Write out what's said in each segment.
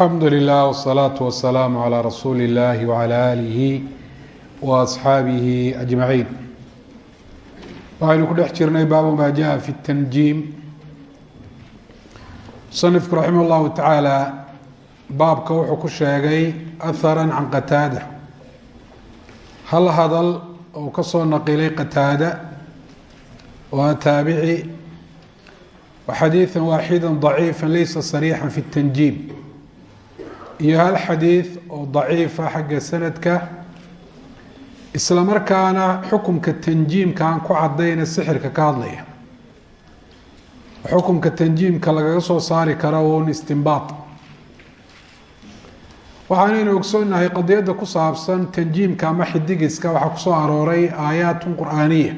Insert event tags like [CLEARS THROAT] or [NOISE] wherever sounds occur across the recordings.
alxamdu lilah wsalaatu wasalaamu calaa rasuuli illaahi wacalaa aalihi wa asxaabihi ajmaciin. Waxaynu ku dhex jirnay baabu maa jaa fi tanjiim. Musanifku raximah llahu tacaala baabka wuxuu ku sheegay ahara can qataada. Hal hadal uu ka soo naqilay qataada? Waa taabici. Wa xadiidan waaxidan daciifa laysa sariixan fi tanjiim iyo hal xadiid oo daciifa ah xagga sanadka isla markaana xukumka tanjiimkaan ku cadayna sixirka ka hadlaya. Xukumka tanjiimka lagaga soo saari kara un istinbaad waxaanaynu ogsoonnahay qadiyadda ku saabsan tanjiimka ama xidigiska waxaa ku soo arooray aayaatun qur'aaniya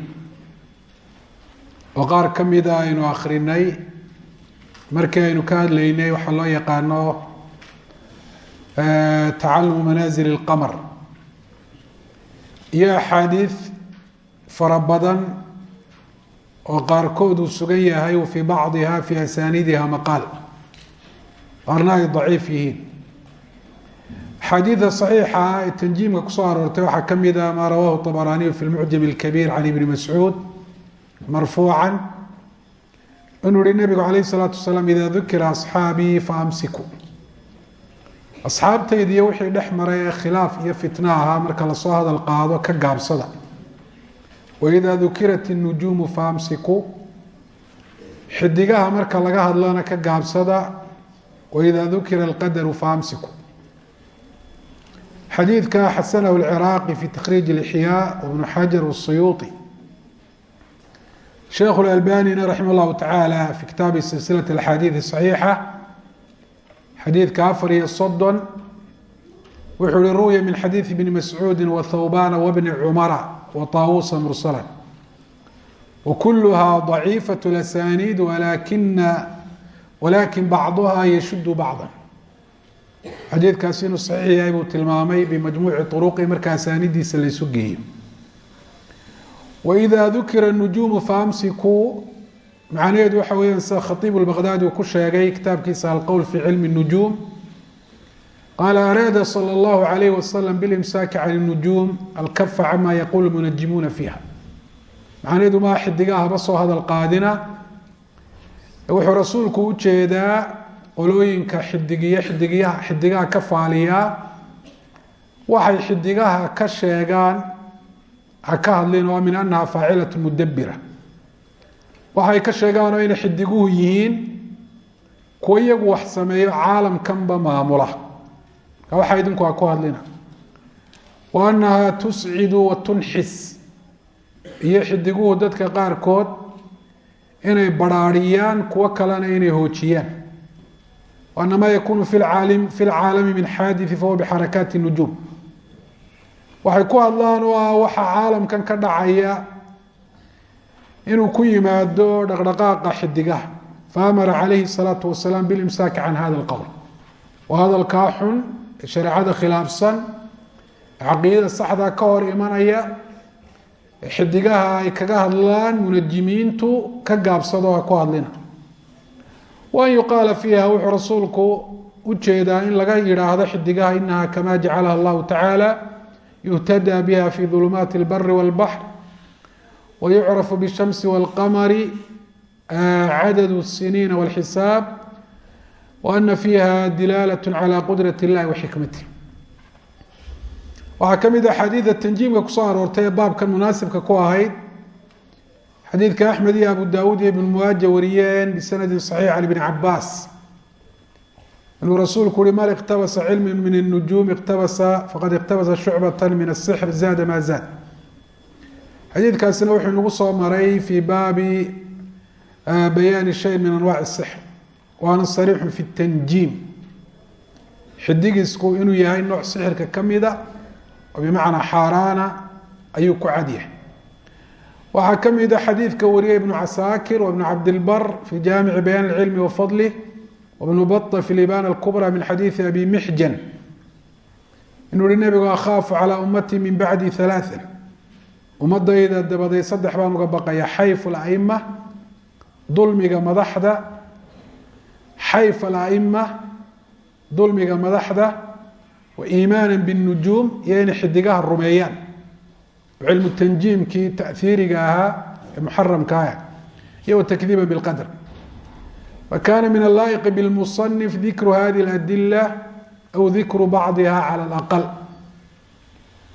oo qaar ka mid a aynu akhrinay markii aynu ka hadlaynay waxaa loo yaqaano tacalumu manaasil اlqamar iyo axaadiid fara badan oo qaarkood uu sugan yahay wa fii bacdiha fi asaaniidiha maqaal qaarna ay daciif yihiin axaadiida صaxiixa ee tanjiimka kusoo aroortay waxaa ka mida maa rawahu طabaraniyu fi lmucjam اlkabiir can ibni mascuud marfuuca inuu yihi nabigu alayh الsalaatu wasalaam ida dukira asxaabii faamsiku asxaabtaydiiyo wixii dhex maray ee khilaaf iyo fitna ahaa marka la soo hadal qaado ka gaabsada. Waidaa dukirat inujuumu faamsiku. Xidigaha marka laga hadlana ka gaabsada waidaa dukira alqadaru faamsiku. Xadiidka xasanahu lciraaqi fi takhriij lixyaa ibnu xajar wasuyuuطi sheikhu lalbanina raximah tacaala fi kitaabi silsilat axaadiidi saxiixa xadiidka afar iyo soddon wuxuu hi ruwiya min xadiidi bni mascuudi wa thawbana wabni cumara wa taawusa mursalan. Wa kuluhaa daciifat lasaniid walakina walakin bacduha yashudu bacda xadiidkaasi inuu saxiix yahay buu tilmaamay bimajmuuci uruqi markaa asaanidiisa laysu geeyo. Waida dukira nujuumu faamsiku macnaheedu waxa weya sida khaiib اbaqdaadi uu ku sheegay kitaabkiisa alqowl fi cilmi الnujuum qaala araada salى اllahu عalayh wasalam bilimsaaki can الnujuum alkafa cama yaqulu munajimuuna fiiha macnaheedu maa xidigaha haba soo hadal qaadina wuxuu rasuulku u jeedaa qolooyinka xidigiyo xidigiyaha xidigaha ka faaliyaa waxay xidigaha ka sheegaan ha ka hadlin oo min anaha faacilatu mudabira waxay ka sheegaan inay xidiguhu yihiin kuwa iyagu wax sameeyo caalamkanba maamula. Marka waxaa idinku ku hadlina. Wa anaha tuscidu wa tunxis. Iyo xidiguhu dadka qaarkood inay barhaariyaan kuwo kalena inay hoojiyaan. Ana yakunu fi lcaalim fi lcaalami min xaadii fahuwa bixarakaati nujuum waxay ku hadlaan oo waxa caalamkan ka dhacaya inuu ku yimaado dhaqdhaqaaqa xidigaha faamara calayhi salaau wasalaam bilimsaaki can hada alqawl. Oo hadalkaa xun shareecada khilaafsan caqiidada saxda ka hor imanaya xidigaha ay kaga hadlaan munajimiintu ka gaabsado ha ku hadlina. Waan yuqaala fiiha wuxuu rasuulku u jeedaa in laga yidhaahdo xidigaha inaha kama jacalaha allahu tacaala yuhtadaa biha fi dulumaati albari walbaxr wayucrafu bالshamsi wاlqamari cadad الsiniina wاlxisaab waana fiiha dilaalaة calى qudraة اllahi waxikmatih waxaa ka mid a xadiida tanjiimka kusoo aroortay ee baabkan munaasibka ku ahayd xadiidka axmed iyo abu dawuud iyo ibn muaaja wariyeen bisanadi صaxiix can ibni cabaas inuu rasuulku uhi mal iqtabasa cilmi min الnujuum iqtabasa faqad iqtabasa shucbata min الsixr zaada ma zaad xadiidkaasina wuxuu nagu soo maray fii baabi ah, bayaani shay min anwaaci sixr waana sariixu fi tanjiim. Xidigisku inuu yahay nooc sixirka ka mida oo bimacnaa xaaraana ayuu ku cadyahay waxaa ka mida xadiidka wariyay ibnu casaakir wabnu cabdilbar fi jaamici bayaan alcilmi wafadlih wabnu bata fi libaan alkubra min xadiidi abi mixjan. Inuu yihi nebigu akhaafu calaa ummatii min bacdi alaaan ummadayda dabaday saddex baan uga baqaya xayf اlأima dulmiga madaxda xayf ala'ima dulmiga madaxda wa iimaana binujuum iyo inay xidigaha rumeeyaan cilmu tanjiimkii taiiriga ahaa ee muxaramkaah iyo watakdiiba biqadr fakana min allaa'iqi bilmusanif dikru hadihi اladila aw dikru bacdiha cala alaqal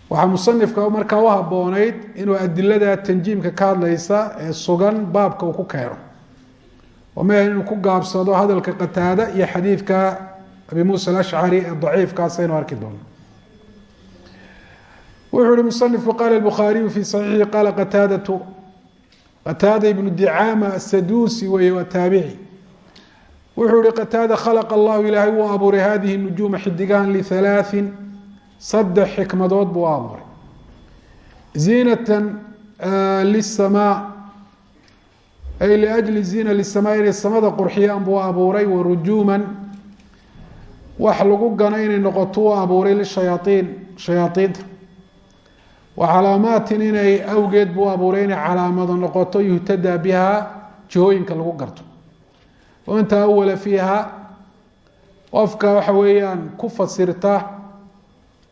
waxaa musanifka markaa u habooneyd inuu adilada tanjiimka ka hadlaysa ee sugan baabka uu ku keeno. Oo ma inuu ku gaabsado hadalka qataada iyo xadiidka abi muusa alashcari ee daciifkaasaynu arki doono wuxuu ihi musanifku qaala bukhaariyu fi saxiixi qaala qataadatu qataada ibnu dicaama asaduusi weeye waa wuxuu ihi qataada khalaqa allahu ilaahay wuu abuuray hadihi nujuuma xidigahan lihalaaثin saddex xikmadood buu abuuray ziinatan lisamaa ay liajli ziina lisamaa inay samada qurxiyaan buu abuuray wa rujuuman. Wax lagu gano inay noqoto u abuuray lishayaaiin shayaaiinta wa calaamaatin inay awgeed buu abuuray inay calaamado noqoto yuhtadaa biha jihooyinka lagu garto. Waman taawala fiiha qofka waxa weeyaan ku fasirta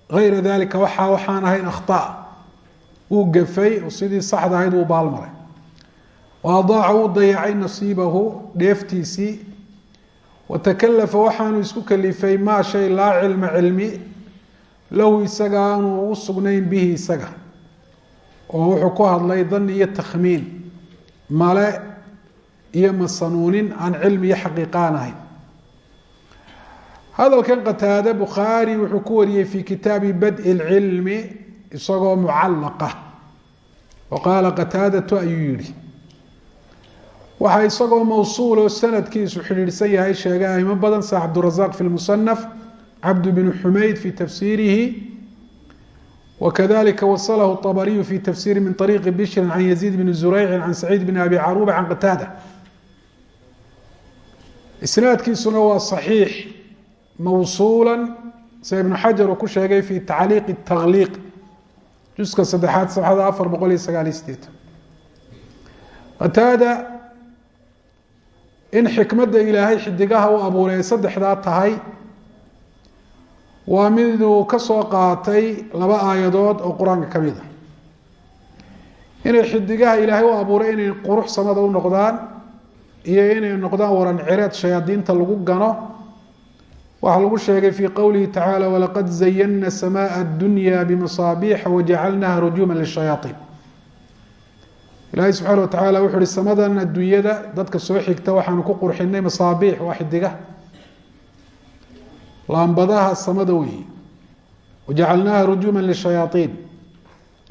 ayra dalika waxa waxaan ahayn akhطa uu gafay sidii saxda ahayd uu baalmaray adaaca uu dayacay nasiibahu dheeftiisii watakalafa waxaanu isku kalifay maa shay laa cilma cilmi lahu isaga aanu u sugnayn bihi isaga oo wuxuu ku hadlay dani iyo takhmiin male iyo masanuunin aan cilmi iyo xaqiiqa aan ahayn hadalkan qataade bukhaari wuxuu ku wariyey fi kitaabi badءi اlcilmi isagoo mucallaqa oo qaala qataadatu ayuu yihi waxaa isagoo mawsuul oo sanadkiisu xidhiidhsan yahay sheegay aimo badan sa cabdurazaq fi lmusanaf cabd bn xumayd fi tafsiirihi wakadalika wasalahu طabariyu fi tafsiri min طariiqi bishrin can yaziid bn zurayci can saciid bn abi caruba can qataada isnaadkiisuna waa صaxiix mawsuula sida ibnu xajar uu ku sheegay fi tacliiq الtakliiq juska saddexaad sabxada afar boqol iyo sagaal iyo sideetan qataada in xikmadda ilaahay xidigaha u abuuray ay saddexdaa tahay waa miduu ka soo qaatay laba aayadood oo qur'aanka ka mid a inay xidigaha ilaahay u abuuray inay qurux samada u noqdaan iyo inay noqdaan waran shayaadiinta lagu gano waxaa lagu sheegay fi qowlihi tacaala walaqad zayana samaء اdunya bimasaabiixa wajacalnaha rujuuma lishayaaiin ilaahay subxaana wa tacaala wuxu uhi samadan addunyada dadka soo xigta waxaanu ku qurxinay masaabiix waa xidiga laambadaha samada weyi wajacalnaaha rujuuma lishayaaiin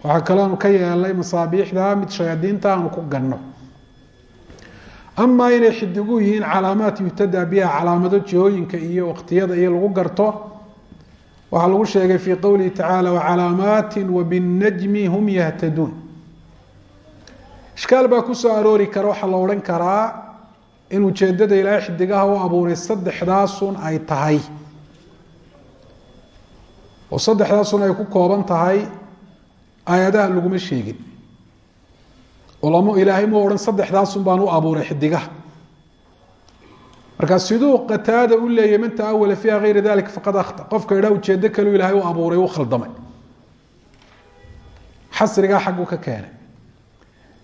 waxaa kaloanu ka yeelay masaabiixda mid shayaadiinta aanu ku ganno amaa inay xidigu yihiin calaamaat yuhtada biha calaamado jihooyinka iyo waqtiyada iyo lagu garto waxaa lagu sheegay fi qowlihi tacaala wacalaamaati wabinajmi hum yahtaduun. Ishkaal baa ku soo aroori kara waxaa la odhan karaa in ujeedada ilaahay xidigaha u abuuray saddexdaasun ay tahay. Oo saddexdaasun ay ku kooban tahay aayadaha laguma sheegin olamo ilaahay ma odhan saddexdaasun baan u abuuray xidigaha markaa siduu qataada u leeyahy man taawala fiiha hayra dalika faqad akhta qofka idhaa ujeedo kaleu ilaahay u abuuray u khaldamay xasrigaa xaggu ka keenay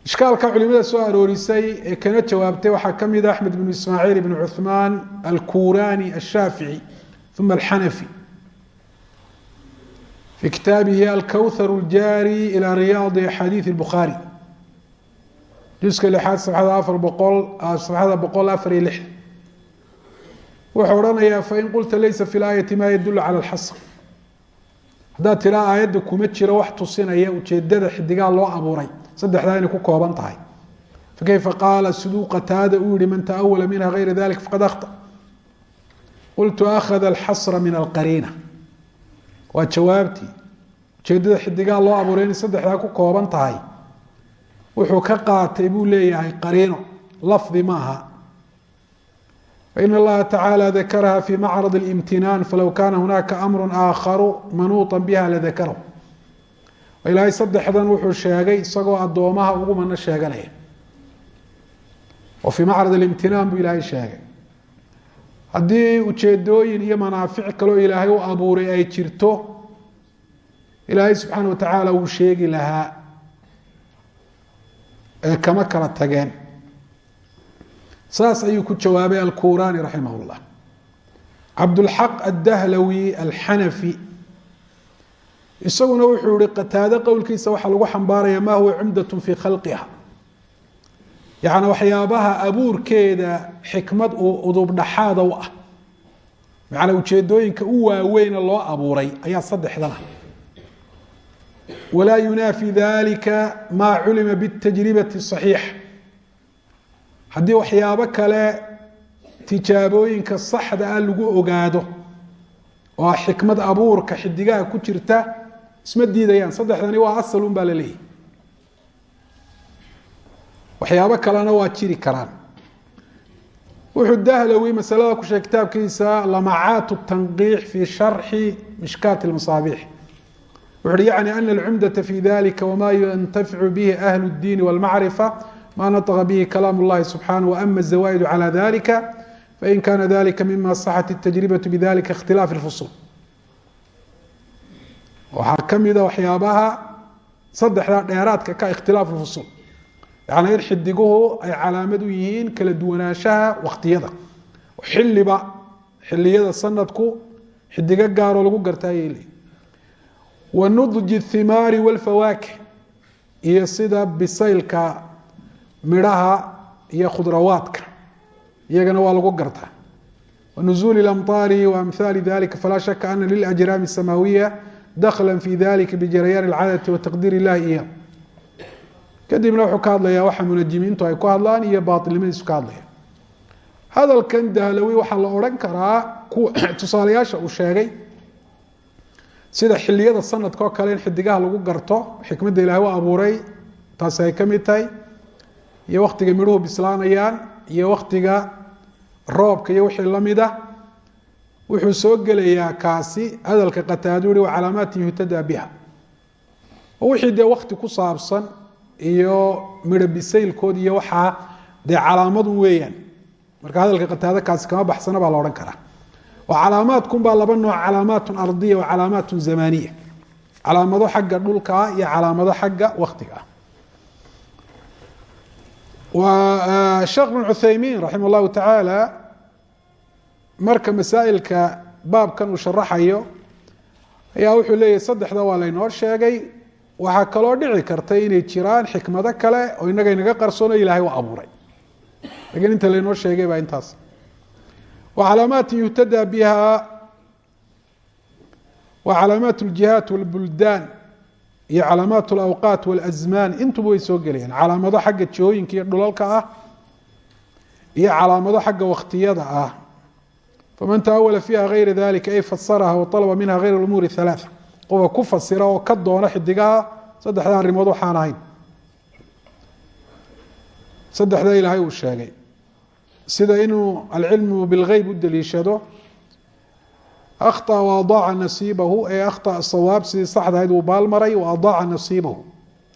ishkaalka culimada soo aroorisay ee kana jawaabtay waxaa ka mid a axmed bnu ismaaciil ibn cuثmaan alkurani ashaafici uma alxanafi fi kitaabihi alkowthar اljaari ilى riyaadi axaadiiث اbukhaari juska lixaad sabxada afar boqol sabxada boqol afar iyo lixdan wuxuu odhanayaa fain qulta laysa fi laayati ma yadulu cala alxasr. Haddaad tiraa aayadda kuma jiro wax tusinaya ujeedada xidigaa loo abuuray. Saddexdaa inay ku kooban tahay. Fakayfa qaala siduu qataada uu yihi man taawala minha gayra dalik faqad akhta. Qultu akhada alxasra min alqariina. Waa jawaabtii. Ujeedada xidigaa loo abuuray inay saddexdaa ku kooban tahay wuxuu ka qaatay buu leeyahay qariino lafdi ma aha fain allaha tacaala dakaraha fi macrad اlimtinaan falow kana hunaaka amru aakharu manuuطa biha ladakarahu ilaahay saddexdan wuxuu sheegay isagoo addoomaha ugu mano sheeganaya oo fii macrad اlimtinaan buu ilaahay sheegay haddii ujeedooyin iyo manaafic kaloo ilaahay u abuuray ay jirto ilaahay subxaana wa tacaala wuu sheegi lahaa ee kama kala tageen. Saas ayuu ku jawaabay alkurani raximah اllah cabdulxaq addahlawi alxanafi isaguna wuxuu yihi qataado qowlkiisa waxaa lagu xambaaraya ma huwa cumdat fi khalqiha. Yani waxyaabaha abuurkeeda xikmad uu udubdhaxaada u ah. Macnaa ujeedooyinka u waaweyna loo abuuray ayaa saddexdan walaa yunaafi dalika maa culima bitajribati صaxiixa haddii waxyaabo kale tijaabooyinka saxda ah lagu ogaado oo xikmad abuurka xidigaha ku jirta isma diidayaan saddexdani waa asal un baa la leeyahy waxyaabo kalena waa jiri karaan. Wuxuu dahlawi masalada ku sheegay kitaabkiisa wuxu uhi yacni ana alcumdata fi dalika wama yantaficu bihi ahlu اddiini wاlmacrifa ma naطqa bihi kalaam اllahi subxanaه waama الزawaaid calى dalika fain kana dalika mima saxat الtajribaة bidalika اkhtilaaf اlfusul waxaa kamida waxyaabaha saddexda dheeraadka ka ikhtilaaf اlfusul yani in xidiguhu ay calaamad u yihiin kala duwanaanshaha waktiyada xiliba xiliyada sanadku xidigo gaaroo lagu garta ayay leeyihin wa nudji الthimaari wاlfawaakih iyo sida bisaylka midhaha iyo khudrawaadka iyagana waa lagu gartaa wanuzuuli اlamطaari waamhaali dalika falaa shaka ana liljraami الsamaawiya dakla fi dalika bijarayaan اlcadati wataqdiir illahi iya kadibna wuxuu ka hadlayaa waxa munajimiintu ay ku hadlaan iyo baailnimadiisu ka hadlaya hadalkan dahlawi waxaa la odhan karaa tusaalayaasha uu sheegay sida xiliyada sanadka oo kale in xidigaha lagu garto xikmadda ilahay u abuuray taasi ay ka mid tahay iyo waktiga midhuhu bislaanayaan iyo waktiga roobka iyo wixii la mid ah wuxuu soo gelayaa kaasi hadalka qataadu yihi wa calaamaatin yuhtada biha. Wixii dee wakti ku saabsan iyo midho bisaylkood iyo waxaa dee calaamadu weeyaan. Marka hadalka qataado kaasi kama baxsana baa la odhan karaa oo calaamaadkun baa laba nooc calaamaatun ardiya wa calaamaatun zamaniya calaamado xagga dhulka ah iyo calaamado xagga waktiga ah. Sheekh bn cuthaymiin raxima allahu tacaala marka masaa'ilka baabkan uu sharaxayo ayaa wuxuu leeyahy saddexda waa laynoo sheegay waxaa kaloo dhici karta inay jiraan xikmado kale oo inaga inaga qarsoono ilaahay u abuuray. Lakiin wa calaamaati yuhtada biha wa calaamaat اljihaat wاlbuldaan iyo calaamaat اlawqaat wاlazmaan intuba way soo gelayaan calaamado xagga jihooyinka iyo dhulalka ah iyo calaamado xagga waktiyada ah faman taawala fiiha gayra dalika ay fasaraha waطalaba minha gayr اumuuri ثalaaثa qofka ku fasira oo ka doona xidigaha saddexda arrimood waxaan ahayn saddexda ilaahay uu sheegay sida inuu alcilmu bilgeyb u daliishado akhطأ waadaaca nasiibahu ee akhطأ sawaab sidii saxdahayd uu baalmaray wa adaaca nasiibahu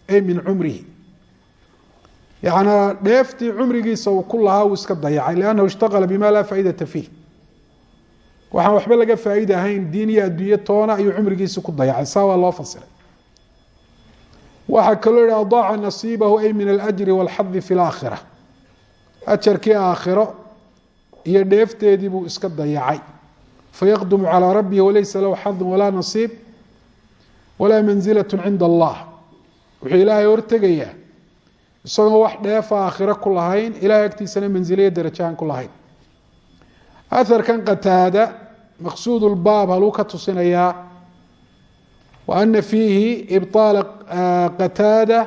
ay min cumrihi yanaa dheeftii cumrigiisa uu ku lahaa uu iska dayacay liannahu ishtaqala bima laa faaidata fiih waxaan waxba laga faa'iida ahayn diin iyo adduunye toona ayuu cumrigiisi ku dayacay saa waa loo fasiray waxaa kaloo yihi adaaca nasiibahu ay min alajri walxadi fi laakhira ajarkii aakhiro iyo dheefteedii buu iska dayacay fayaqdumu calىa rabbihi walaysa lahu xadun walaa nasiib walaa manzilaة cinda allah wuxuu ilaahay hortegayaa isagoo wax dheefa aakhiro ku lahayn ilahay agtiisana manziliyo darajaaan ku lahayn aharkan qataada maqsuud lbaab haluu ka tusinayaa wa ana fiihi ibطaala qataada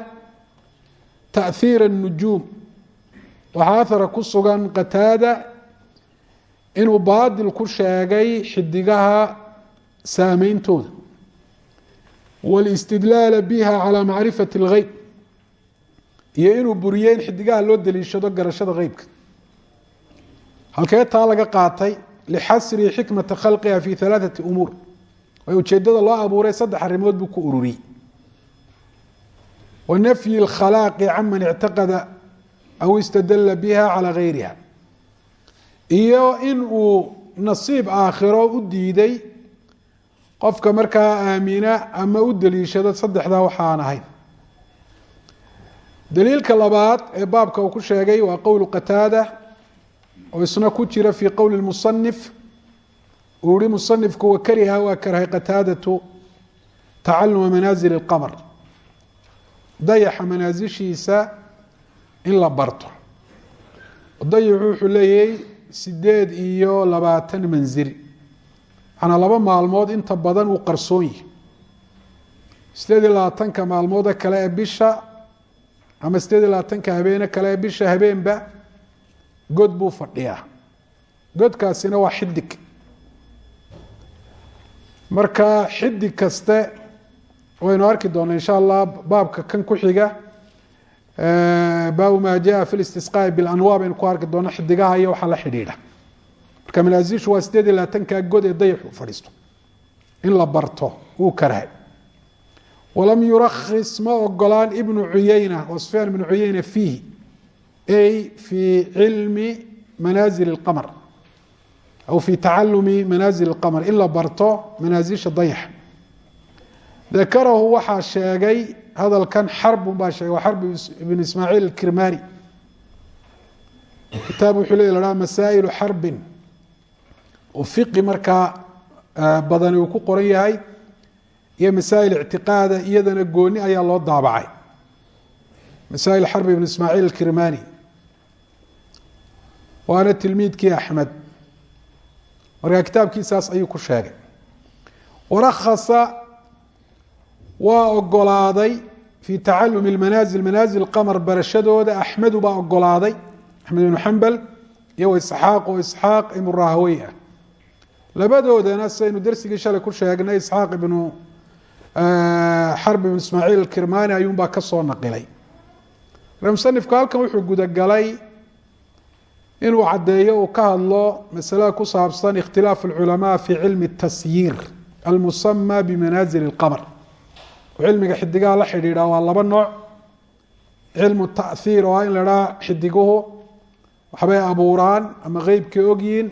taأhiir الnujuum waxaa ahara ku sugan qataada inuu baadil ku sheegay xidigaha saameyntooda wاlاstidlaala biha calى macrifaة اlgeyb iyo inuu buriye in xidigaha loo daliishado garashada geybka halkee taa laga qaatay lixasri xikmata khalqiha fi alaaثati umuur way ujeedada loo abuuray saddex arrimood buu ku ururiyey wa nafyi اkhalaaqi caman ictaqada aw istadala biha calى gayriha iyo in uu nasiib aakhiro u diiday qofka markaa aamina ama u daliishado saddexdaa waxaan ahayn daliilka labaad ee baabka uu ku sheegay waa qowlu qataada oo isna ku jira fii qowli musanif uu yihi musanifku wakariha waa karhay qataadatu tacaluma manaazil اlqamr dayaxa manaasishiisa in la barto. Dayaxu wuxuu leeyahay sideed iyo labaatan manzil manaa laba maalmood inta badan uu qarsoon yihi sideed iyo labaatanka maalmoode kale ee bisha ama sideed iyo labaatanka habeene kale ee bisha habeenba god buu fadhiyaa. Godkaasina waa xidig marka xidig kaste waynu arki doonaa insha allah baabka kan ku xiga baabu ma jaa fi listisqaai bilanwa baynu ku arki doona xidigaha iyo waxaa la xidhiidha. Marka manaasishu waa sideed iyo labaatanka god ee dayaxu fadhiisto. In la barto wuu karhay walam yurakis ma ogolaan ibnu cuyeyna oo sufyaan ibnu cuyeyna fiihi ay fii cilmi manaazil اlqamr aw fi tacalumi manaazil اlqamr in la barto manaasisha dayaxa dakarahu waxaa sheegay hadalkan xarbun baa sheegay waa xarb ibn ismaaciil akirmani kitaab wuxuu le lahaa masaa'ilu xarbin oo fiqi markaa badani uu ku qoran yahay iyo masaa'il ictiqaada iyadana gooni ayaa loo daabacay. Masaa'il xarb ibn ismaaciil akirmani waana tilmiidkii axmed. Markaa kitaabkiisaas ayuu ku sheegay. Warakasa waa ogolaaday fii tacalumi manaasil manaasil qamar barashadooda axmedu baa ogolaaday axmed ibnu xambal iyo isxaaq oo isxaaq ibnu rahawey ah labadoodana sidaynu dersigii shalay ku sheegnay isxaaq ibnu xarb ibnu ismaaciil akirmani ayuunbaa ka soo naqilay. Musanifku halkan wuxuu gudagalay inuu caddeeyo uu ka hadlo masalada ku saabsan ikhtilaaf alculamaa fi cilmi اtasyiir almusama bimanaazil اlqamr cilmiga xidigaha la xidhiidha waa laba nooc. Cilmu tahiir oo ah in la dhaha xidiguhu waxbay abuuraan ama qeybkay ogyihiin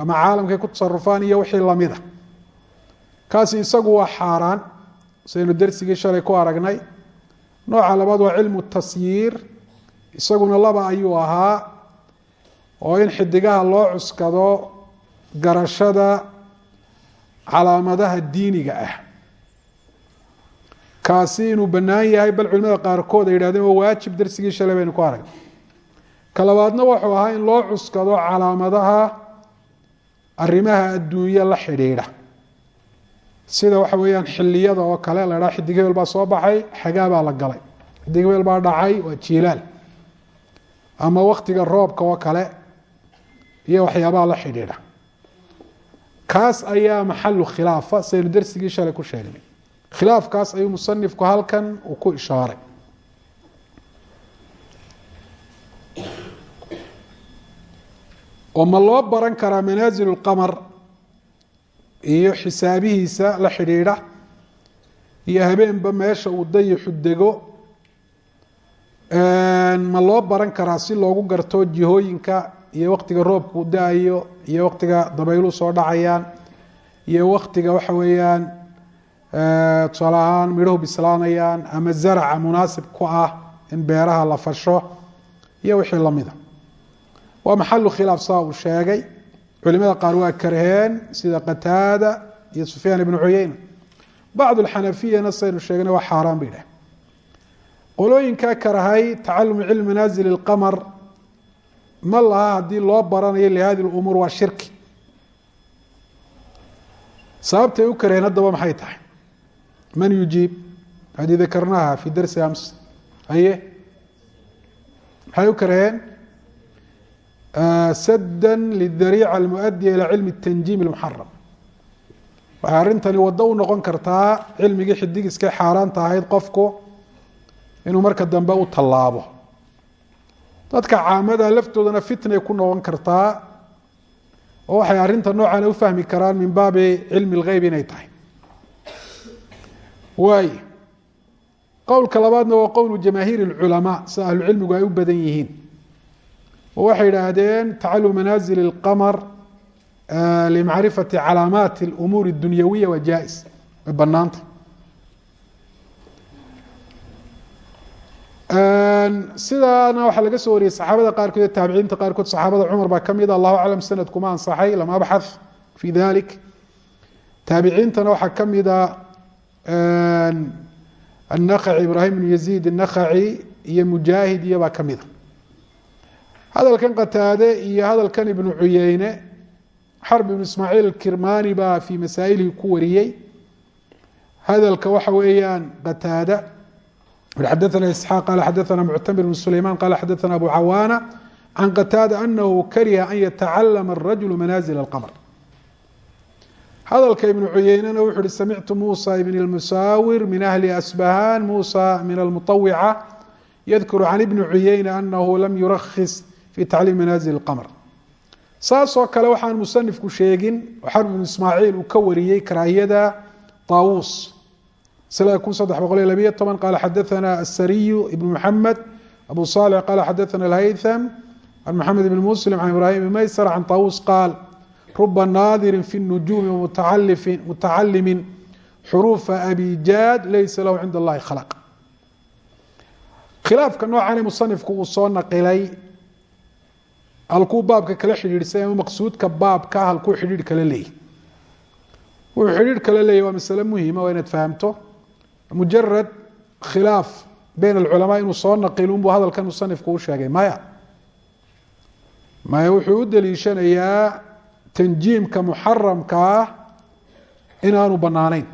ama caalamkay ku tasarufaan iyo wixii lamida kaasi isagu waa xaaraan sidaynu dersigii shalay ku aragnay. Nooca labaad waa cilmu tasyiir isaguna laba ayuu ahaa oo in xidigaha loo cuskado garashada calaamadaha diiniga ah kaasi inuu bannaan yahay bal culimada qaarkood ay yidhahdeen waa waajib dersigii shalay baynu ku aragnay ka labaadna wuxuu ahaa in loo cuskado calaamadaha arrimaha adduunye la xidhiidha. Sida waxa weeyaan xiliyada oo kale la dhaha xidig baa soo baxay xagaa baa la galay. Xidig baa dhacay waa jiilaal. Ama waktiga roobka oo kale iyo waxyaabaha la xidhiidha. Kaas ayaa maxalu khilaafa sidaynu dersigii shalay ku sheegnay khilaafkaas ayuu musanifku halkan uu ku ishaaray. Oo ma loo baran karaa manaasil اlqamar iyo xisaabihiisa la xidhiidha iyo habeenba meesha uu dayaxu dego ma loo baran karaa si loogu garto jihooyinka iyo waktiga roobku da'ayo iyo waktiga dabayluhu soo dhacayaan iyo waktiga waxa weeyaan tusaale ahaan midhahu bislaanayaan ama zaraca munaasib ku ah in beeraha la fasho iyo wixii lamida waa maxalu khilaaf saa uu sheegay. Culimada qaar waa karheen sida qataada iyo sufyaan ibnu cuyeyna bacd alxanafiyana saynu sheegnay waa xaaraan bay dhah qolooyinkaa karahay tacalum cilmi manaazil اlqamar ma laha haddii loo baranayo lihadi lumuur waa shirki. Sababtay u karheen haddaba maxay tahay man yujiib haddii dakarnaha fi darsi ams haye maxay u karaheen sada lidariica almuadiya ilaa cilmi tanjiim اlmuxaram waxay arrintani waddo u noqon kartaa cilmigii xidigiskay xaaraanta ahayd qofku inuu marka dambe u tallaabo dadka caamada laftoodana fitnay ku noqon kartaa oo waxay arrinta noocaana u fahmi karaan min baabi cilmi اlgeyb inay tahay waay qowlka labaadna waa qowlu jamaahiir اlculamaa sida ahlucilmigu ay u badan yihiin oo waxay idhaahdeen tacalum manaazil اlqamar limacrifati calaamaati اlumuuri اdunyawiya waa jaa-is way banaanta sidaana waxaa laga soo wariyey saxaabada qaarkood ee taabiciinta qaarkood saxaabada cumar baa kamid allahu aclam sanadkuma ansaxay lam abxath fi dalik taabiciintana waxaa kamida النkعي ibrahim بن يزيد النkعي iyo mujaahid iyo baa kamida hadalkan qataade iyo hadalkan iبن cuyeyne xرب بن ismاعيل الkirmani baa fي masaaئilhi ku wariyey hadalka waxa weeyaan qataada xadثna إسحاq qال xadثna معتmر بن سليمان qال xadثna أbو cawاnة عن qتاadة أنه kariha أn yتacلم الرaجل منازل الqمر hadalka ibnu cuyeynena wuxu uhi samictu musa ibn اlmusaawir min ahli asbahan musa min almuطawica yadkuru can ibni cuyeyna anahu lam yurakis fi tacliim manazil اlqmr saasoo kale waxaan musanifku sheegin oo xarb ibnu ismaaciil uu ka wariyey karaahiyada طaawuus sida kun saddex boqol iyo labiyo toban qala xadaثna asariyu ibn muxamed abu صالح qala xadaثna اlhaytham can mxamed ibn muslim can ibrahim ibn maysr can طaawuus qaal ruba naadirin fi nujuumi mutacalimi xuruufa abijaad laysa lahu cind allahi khalaq. Khilaafka noocane musanifku uu soo naqilay halkuu baabka kala xidhiidhsay ama maqsuudka baabka halkuu xidhiidh kala leeyay wuxuu xidhiidh kala leeyay waa masale muhima ah, waa inaad fahamto. Mujarad khilaaf bayn alculamaa inuu soo naqilo unbuu hadalkan musanifku u sheegay. Maya. Maya wuxuu u daliishanayaa tanjiimka muxaramka ah inaanu banaanayn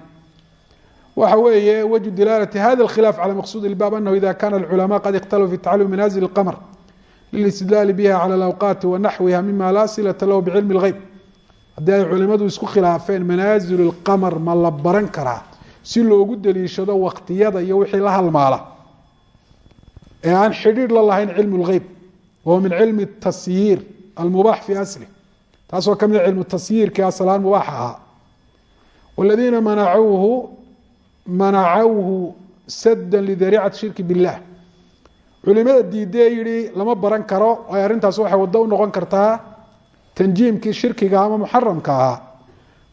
waxa weeye wجه dilaalة hada الkhiلاaf calى maqsud الbab anahu ida kana الculamaء qad اkhtalفu fi tacalum manazil الqmr lilاstidlaal biha calى اlawqaati wanaxwiha mima laa silata lahu bcilmi اlgeyb haddii ay culimadu isku khilaafeen manaaزil اlqmr ma la baran karaa si loogu deliishado waktiyada iyo wixii la halmaala ee aan xidhiir la lahayn cilm اlgeyb wahuwa min cilmi الtasyiir almubax fi asli taasoo kamida cilmu tasyiirkii aslaan mubaax ahaa wladiina manacuuhu manacawhu sada lidaricati shirki biاllah culimada diidee yihi lama baran karo ay arrintaas waxay wado u noqon kartaa tanjiimkii shirkiga ama muxaramka ahaa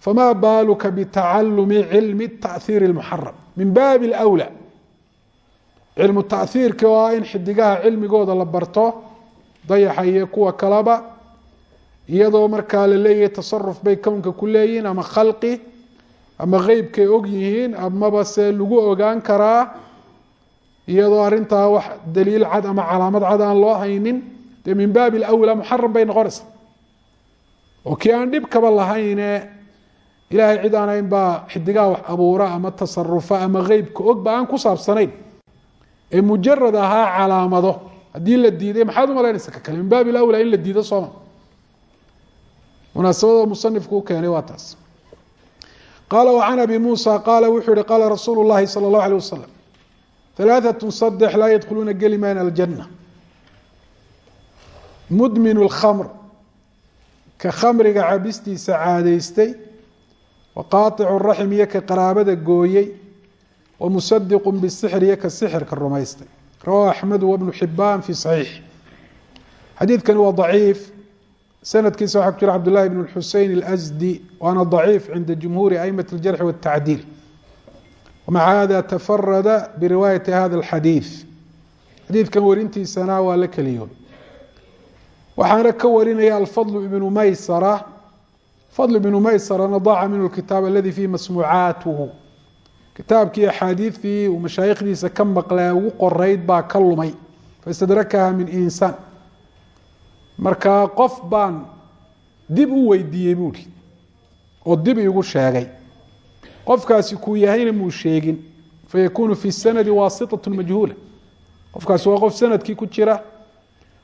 famaa baaluka bitacalumi cilmi tahiir اlmuxaram min baabi اlأwlى cilmu tahiirki oo ah in xidigaha cilmigooda la barto dayaxa iyo kuwa kaleba iyadoo markaa la leeyahay tasaruf bay kownka ku leeyihiin ama khalqi ama qeybkay og yihiin amaba se lagu ogaan karaa iyadoo arintaa wax daliil cad ama calaamad cad aan loo haynin dee min baab ilawla muxaram bay noqonaysaa. Oo kii aan dhib lahayne ilaahay cid aan inbaa xidigaa wax abuura ama tasarufa ama qeybka ogba aan ku saabsanayn. Ee mujarad ahaa calaamado haddii la diiday maxaad umalaynaysa ka kale? Min baab ilawla in la diido sooma munaasabada musanifku u keenay waa taas. Qaala wa can abi muusa qaala wuxuu yihi qaala rasuulu llahi sala allahu alay wasalam alaaatun saddex laa yadkhuluuna geli maan aljanna. Mudminu lkhamr ka khamriga cabistiisa caadaystay wa qaaicu raxim iyo ka qaraabada gooyey wa musadiqun bisixir iyo ka sixirka rumaystay. Rawahu sanadkiisa waxaa ku jira cabdالlahi bn xusein اlأsdi waana ضaciif cinda jumhuuri أئmaة الjarxi والtacdiil maca hada tafarada biriwaayati hada اlxadiiث xadiidkan warintiisana waa la keliyoon waxaana ka warinaya alfadl ibnu maysara fadl ibnu maysarana daca minhu kitaab aladi fiihi masmuucaatuhu kitaabkii axaadiidii uu mashaayikhdiisa ka maqlee ugu qorayd baa ka lumay faistadrakaha min insaan marka qof baan dib u weydiiyey buuhi oo dib igu sheegay. Qofkaasi kuu yahayna muu sheegin? Fayakunu fi sanadi waasiطaة majhuula. Qofkaasi waa qof sannadkii ku jira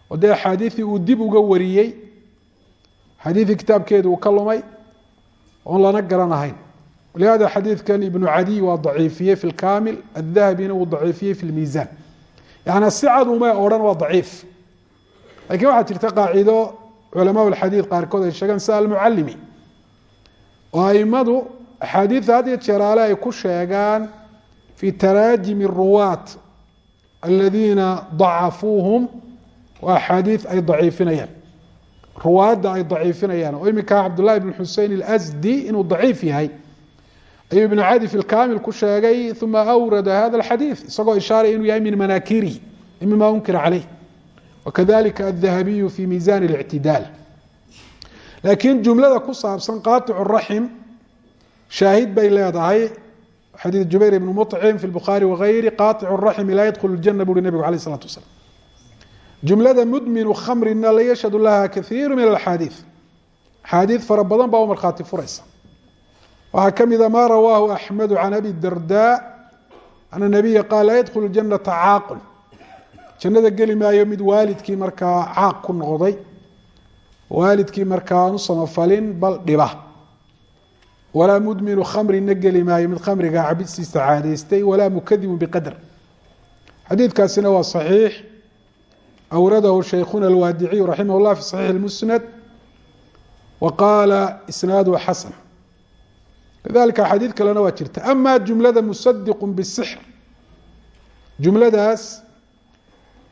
oo dee axaadiiii uu dib uga wariyey xadiiii kitaabkeedu uu ka lumay oon lana garanahayn lihada xadiidkan ibnu cadiy waa daciifiyey fi lkamil adahabina wuu daciifiyey fi lmiisaan yani si uma odhan waa daciif lakiin waxaa jirta qaacido culamaau lxadiid qaarkood ay sheegaan sida oo aimadu axaadiida had iyo jeeraale ay ku sheegaan fii taraajimi ruwaat aladiina dacafuuhum waa axaadiid ay daciifinayaan. Ruwaadda ay daciifinayaan. Oo iminkaa cabdullahi bn xusein ilasdi inuu daciif yahay. Ayuu ibnu cadif ilkaamil ku sheegay uma awrada hada alxadiid isagoo ishaaraya inuu yahay min manaakirihi mima unkira caleyh wakadalika الdahabiyu fi miisan اlictidaal laakiin jumlada ku saabsan qaطic raxim shaahid bay leedahay xadiid jubayr ibn muطcim fi bukhaari wagayri qaطic raximi laa yadkhul اljana buuri nebigu alيه الsalatu wasalaam jumlada mudminu khamrina la yashhadu laha kaiiru min axaadiiث axaadiid fara badan baa u markhaati furaysa waxaa ka mida ma rawaahu axmedu can abi darda ana nabiya qaal laa yadkhulu janata caaqul jannada geli maayo mid waalidkii markaa caaq ku noqday waalidkii markaanu samafalin bal dhiba. Walaa mudminu khamrina geli maayo mid khamriga cabidsiis sacaadeystay walaa mukadibu biqadar xadiidkaasina waa saxiix. Awradahu shaykhuna alwaadiciyu raximah اllah fi saxiix اlmusnad wa qaala isnaadu xasan. Kadalika xadiid kalena waa jirta. Ama jumlada musadiqu bisixr jumladaas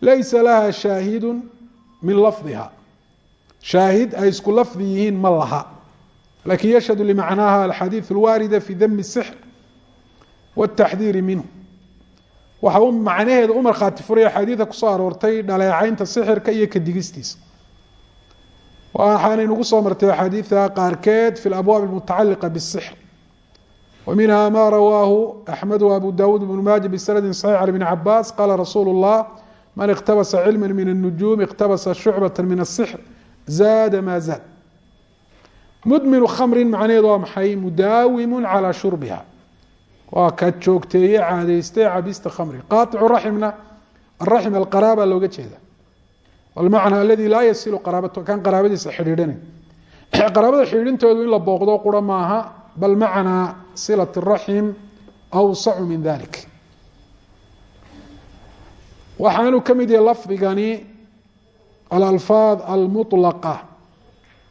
laysa laha shaahidu min lafdiha shaahid ay isku lafdi yihiin ma laha lakin yashhadu limacnaaha alxadiiث اlwaarida fi dami الsixr wالtaxdiiri minhu waxa u macnaheeda u markhaati furaya axaadiida kusoo aroortay dhaleecaynta sixirka iyo kadigistiisa waxaanay nagu soo martay axaadiida qaarkeed fi labwaab اlmutacaliqa bالsixr ومنها mا rwاه أحمد وأbو dاود بن mاجه بسند صحيح عن بن عباس qال رsuuل الله mن اkتبس علما من النجوم اkتبس شhuعبة من السحر زاد mا زاد مdمن خمر macnaheedu waa maxay mudaawiم عalى شhuربha waa ka joogteeye caadaystay cabista khamri qaaطic raxmna الraxm الqراabة looga jeeda والmacnى اladي laa yasiل qaraabat kan qaraabadiisa xidhiidhanay [CLEARS THROAT] qaraabada xidhiidhintoodu in la booqdo qura maaha bal macnaa silaة الraxm awsacu min dalik waxaanu ka mid yahay lafdigani alalfaad almuطlaqa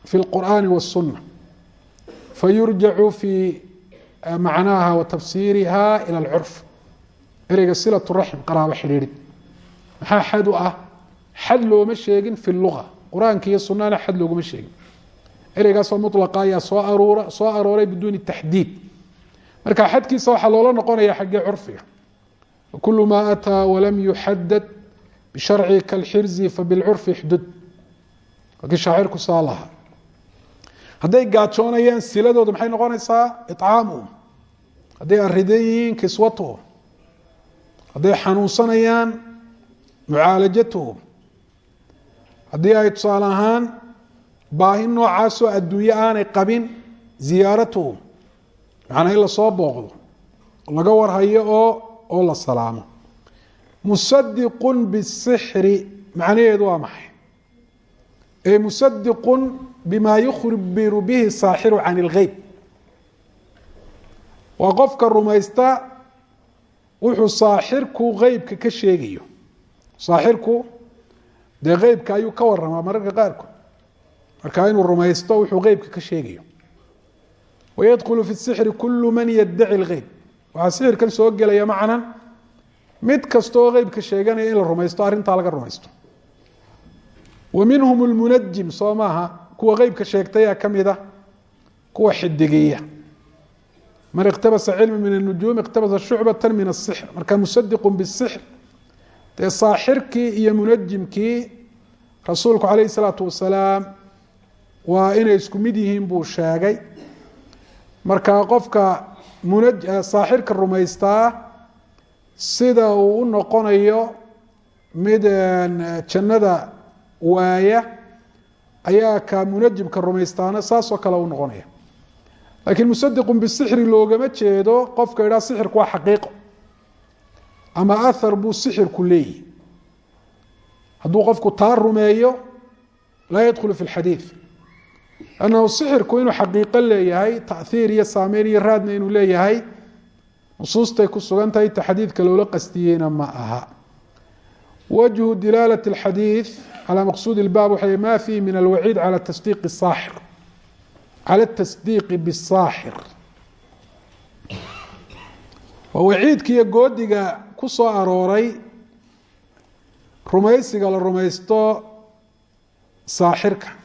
fi اlqur'ani wالsuna fayurjacu fi macnaaha wa tafsiiriha ilى اlcurf ereyga silaة raxm qaraabo xidhiidhin maxaa xad u ah xad looma sheegin fi اluga qur-aanka iyo sunana xad looguma sheegin ereygaasoo mulaqa ayaa soo aruura soo arooray biduuni taxdiid marka xadkiisa waxaa loola noqonaya xaggee curfiga wakulu maa ataa walam yuxadad bisharci kalxirzi fabilcurfi xdud waakii shaacirku saa lahaa hadday gaajoonayaan siladoodu maxay noqonaysaa icaamuhum hadday aridan yihiin hadday xanuunsanayaan mucaalajatuhum haddii ay tusaale ahaan baahi noocaasoo adduunye aanay qabin ziyaaratuhum macnaa in la soo booqdo laga warhayo oo oo la salaamo. Musadiqun bisixri macnaheedu waa maxay? Ee musadiqun bima yukhbiru bihi saaxiru can ilgeyb waa qofka rumaysta wuxuu saaxirku qeybka ka sheegayo. Saaxirku dee qeybka ayuu ka waramaa mararka qaarkood. Marka inuu rumaysto wuxuu qeybka ka sheegayo. Wayadkhulu fi sixri kulu man yaddaci lgeyb waxaa sixirkan soo gelaya macnan mid kastaoo qeybka sheeganaya in la rumaysto arrintaa laga rumaysto. Wa minhum lmunajim kuwa qeybka ka mida kuwa xidigiya man iqtabasa cilma min anujuum iqtabasa shucbata min asixr marka musadiqu bisixr dee saaxirkii iyo munajimkii rasuulku calayhi salaatu wasalaam waa inay isku mid yihiin buu sheegay. Marka qofka saaxirka rumaystaa sida uu u noqonayo mid jannada waaya ayaa ka munajimka rumaystaana saasoo kale u noqonaya. Laakiin musadiqun bisixri loogama jeedo qofka idhaa sixirku waa xaqiiqo ama ahar buu sixirku leeyihi hadduu qofku taa rumeeyo laa yadkhulu fi lxadiid annahu sixirku inuu xaqiiqo leeyahay taiir iyo saameyn iyo raadna inuu leeyahay nusuustay ku sugan tahay ta loola qastiyeyna ma aha wajhu dilaalat xadiid calaa maqsuud ilbaab waxa ma fiihi min alwaciid cala tasdiiqi saaxir cala tasdiiqi bisaaxir waa waciidka iyo goodiga ku soo arooray rumaysiga la rumaysto saaxirka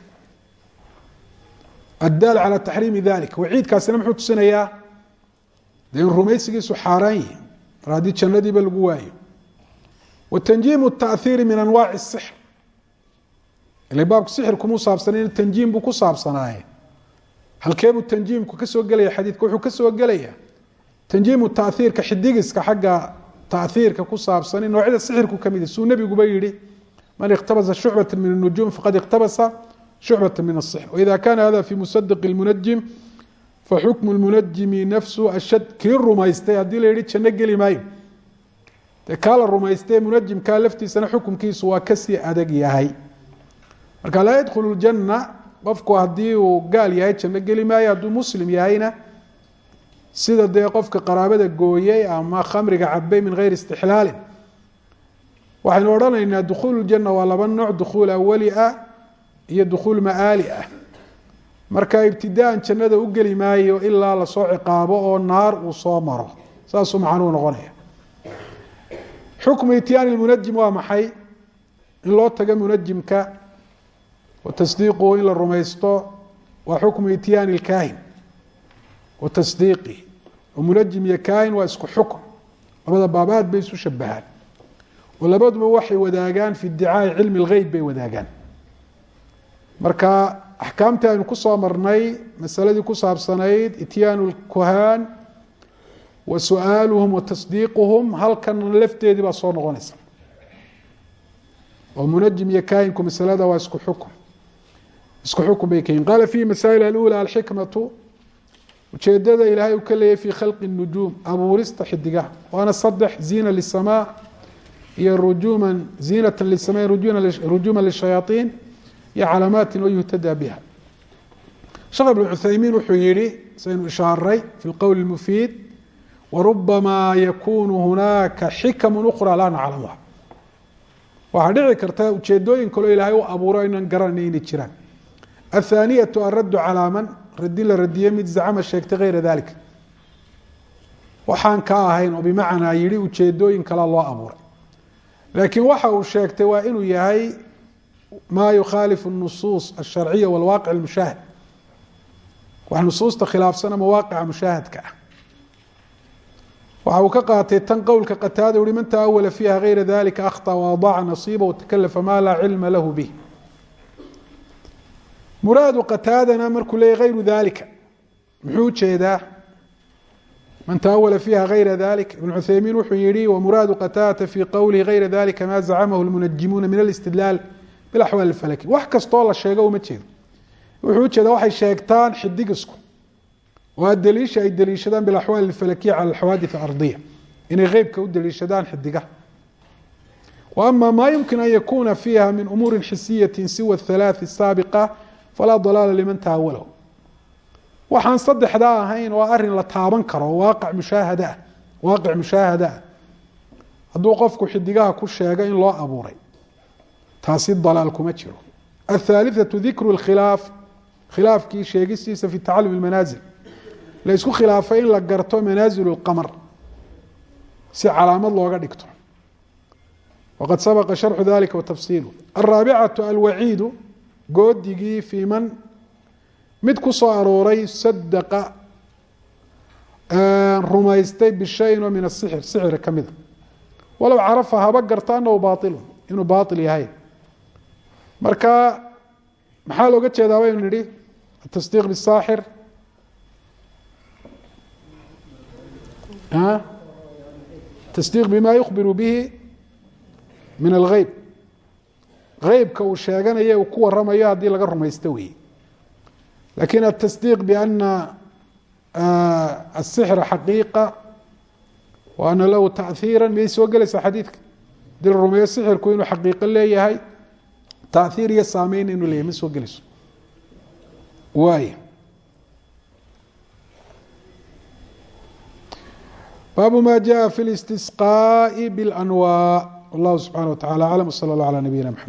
adaal alى taxriimi ali waciidkaasina muxuu tusinayaa de in rumaysigiisu xaaraan yihi mar haddii jannadiiba lagu waayo watanjiim tahiiri min anwaac sir ila baabku sixir kumuu saabsanan in tanjiim buu ku saabsanaaye halkeebuu tanjiimku ka soo gelaya xadiidka wuxuu ka soo gelaya tanjiimu tahiirka xidigiska xagga tahiirka ku saabsan in noocyada sixirku ka mid suu nebiguba yihi man ikhtabasa shucbata min اnujuum faqad ikhtabasa shucbaة min الصixr وإida kana hada fi musadiq الmunajim faxukmu اlmunajimi nafsu ashad kii rumaystay haddii la yihi janno geli maayo dee kaa la rumaystay munajimkaa laftiisana xukumkiisu waa kasii adag yahay marka laa yadkhulu اljanna qofku haddii uu gaal yahay janno geli maayo hadduu muslim yahayna sida dee qofka qaraabada gooyey ama khamriga cabay min geyri istixlaalin waxaynu odhanaynaa dukhuul اljana waa laba nooc dukhuul awali ah iyo dukhuul maaali ah. Marka ibtidaan jannada u geli maayo ilaa la soo ciqaabo oo naar uu soo maro. Saasuu macnuhu noqonaya. Xukmu ityaani munajim waa maxay? In loo tago munajimka wa tasdiiquhu in la rumaysto waa xukmu ityaani اlkaahin wa tasdiiqihi oo munajim iyo kaahin waa isku xukm labada baabaad bay isu shabahaan oo labaduba waxay wadaagaan fi iddicaai cilmi اlgeyb bay wadaagaan marka axkaamtii aynu ku soo marnay masaladii ku saabsanayd ityaanu lkuhaan wa su'aaluhum wa tasdiiquhum halkan lafteedii baa soo noqonaysa. Oo munajim iyo kaahinku masalada waa isku xukm isku xukm bay kayiin qaala fihi masaa'il alula alxikmatu? Ujeedada ilaahay uu ka leeyay fi khalqi الnujuum abuurista xidigaha waana saddex ziina lisamaa iyo rujuman ziinata lisama rujuman lishayaaiin iyo calaamaatin oo yuhtada biha. Sheekh ibn cuthaymiin wuxuu yihi saynu ishaaray fi lqowl mufiid warubamaa yakunu hunaaka xikamu ukra laa naclamuha waxaa dhici karta ujeedooyin kaloo ilaahay u abuuro inaan garanay inay jiraan. Athaaniyatu araddu calaa man radin la radiye mid zacama sheegtay gayra dalika waxaan ka ahayn oo bimacnaa yihi ujeedooyin kala loo abuuray. Laakiin waxa uu sheegtay waa inuu yahay ma yukhaalifu nusuus alsharciya walwaaqic almushaahad. Wax nusuusta khilaafsana mawaaqica mushaahadka ah. Waxa uu ka qaatay tan qowlka qataada uhi man taawala fiiha gayra dalika akhطأ waadaaca nasiiba watakalafa ma laa cilma lahu bih muraadu qataadana markuu leeyay gayru dalika muxuu u jeedaa man taawala fiiha gayra dalik ibn cuthaymiin wuxuu yihi wamuraadu qataadata fi qowlihi gayra dalika ma zacamahu lmunajimuuna min alistidlaal bilaxwaal falaki wax kastoo la sheego uma jeedo. Wuxuu u jeedaa waxay sheegtaan xidigisku. Waa daliisha ay daliishadaan bilaxwaal alfalakiya cala alxawaadith alardiya inay qeybka u daliishadaan xidigaha ama maa yumkin an yakuna fiiha min umuuri xisiyati siwa halaaثi saabiqa falaa dalaala liman taawalahu waxaan saddexdaa ahayn waa arrin la taaban karo waaqc mushaahad ah waaqic mushaahada ah. Hadduu qofku xidigaha ku sheego in loo abuuray taasi dalaal kuma jiro aلثaaliثaةu dikru اkhilaaf khilaafkii sheegistiisa fi tacalum اmanaaزil la isku khilaafay in la garto manaaزil اlqamr si calaamad looga dhigto waqad sabaqa sharxu dalika watafsiilu alraabicaةu alwaciidu goodigii fii man mid ku soo arooray sadaqa rumaystay bishayin oo min asixir sixira ka mida walow carafa haba garto anahu baailu inuu baail yahay marka maxaa looga jeedaa baynu nihi atasdiiq bisaaxir tasdiiq bima yukhbiru bihi min algeyb eybka uu sheeganayo uu ku waramayo haddii laga rumaysto weeye. Lakin atasdiiq biana asixra xaqiiqa wa lahu tahiira miyay soo gelaysaa xadiidka? Hadii rumeeyo sixirku inuu xaqiiqo leeyahay taiir iyo saameyn inuu leeyahy ma soo gelayso waay baabu ma jaءa fi اlistisqاء bاlanwاء wallahu subxanaه wa taعalى aclam wslى اllah alى nabiyina mxamed